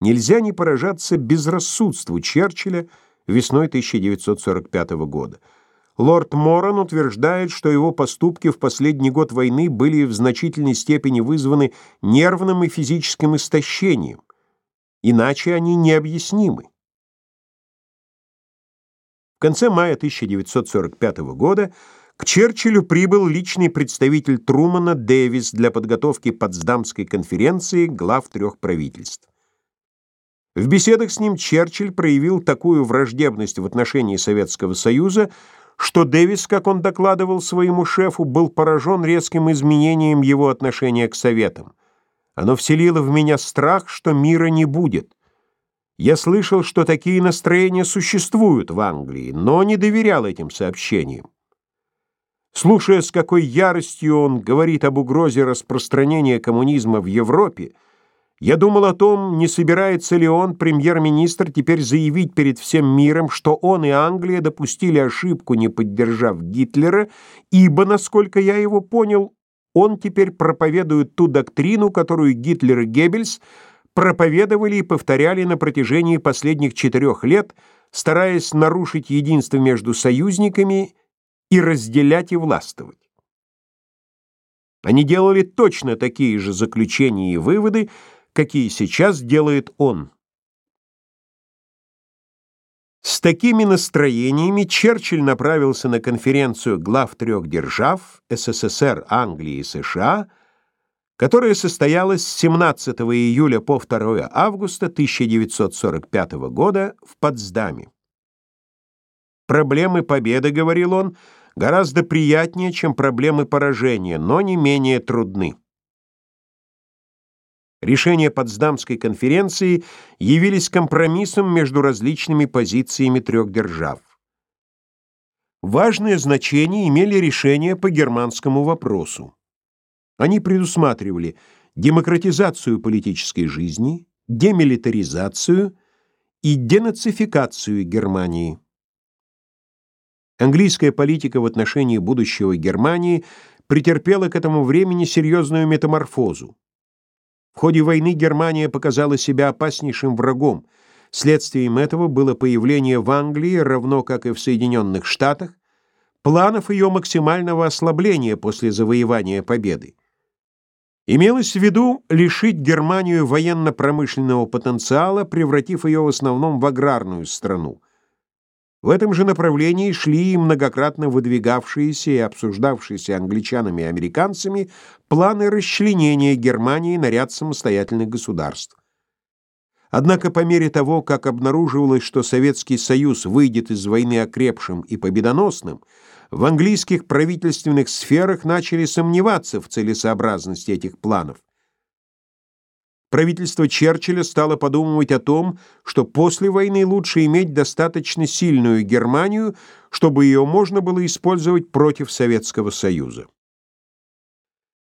Нельзя не поражаться безрассудству Черчилля весной 1945 года. Лорд Моран утверждает, что его поступки в последний год войны были в значительной степени вызваны нервным и физическим истощением, иначе они необъяснимы. В конце мая 1945 года к Черчиллю прибыл личный представитель Трумана Дэвис для подготовки Потсдамской конференции глав трех правительств. В беседах с ним Черчилль проявил такую враждебность в отношении Советского Союза, что Дэвис, как он докладывал своему шефу, был поражен резким изменением его отношения к Советам. Оно вселило в меня страх, что мира не будет. Я слышал, что такие настроения существуют в Англии, но не доверял этим сообщениям. Слушая, с какой яростью он говорит об угрозе распространения коммунизма в Европе, я думал о том, не собирается ли он, премьер-министр, теперь заявить перед всем миром, что он и Англия допустили ошибку, не поддержав Гитлера, ибо, насколько я его понял, он теперь проповедует ту доктрину, которую Гитлер и Геббельс проповедовали и повторяли на протяжении последних четырех лет, стараясь нарушить единство между союзниками и разделять и властвовать. Они делали точно такие же заключения и выводы, какие сейчас делает он. С такими настроениями Черчилль направился на конференцию глав трех держав СССР, Англии и США, которая состоялась с 17 июля по 2 августа 1945 года в Потсдаме. Проблемы победы, говорил он, гораздо приятнее, чем проблемы поражения, но не менее трудны. Решения Потсдамской конференции явились компромиссом между различными позициями трех держав. Важное значение имели решения по германскому вопросу. Они предусматривали демократизацию политической жизни, демилитаризацию и денацификацию Германии. Английская политика в отношении будущего Германии претерпела к этому времени серьезную метаморфозу. В ходе войны Германия показала себя опаснейшим врагом. Следствием этого было появление в Англии, равно как и в Соединенных Штатах, планов ее максимального ослабления после завоевания победы. Имелось в виду лишить Германию военно-промышленного потенциала, превратив ее в основном в аграрную страну. В этом же направлении шли и многократно выдвигавшиеся и обсуждавшиеся англичанами и американцами планы расчленения Германии на ряд самостоятельных государств. Однако по мере того, как обнаруживалось, что Советский Союз выйдет из войны окрепшим и победоносным, в английских правительственных сферах начали сомневаться в целесообразности этих планов правительство Черчилля стало подумывать о том, что после войны лучше иметь достаточно сильную Германию, чтобы ее можно было использовать против Советского Союза.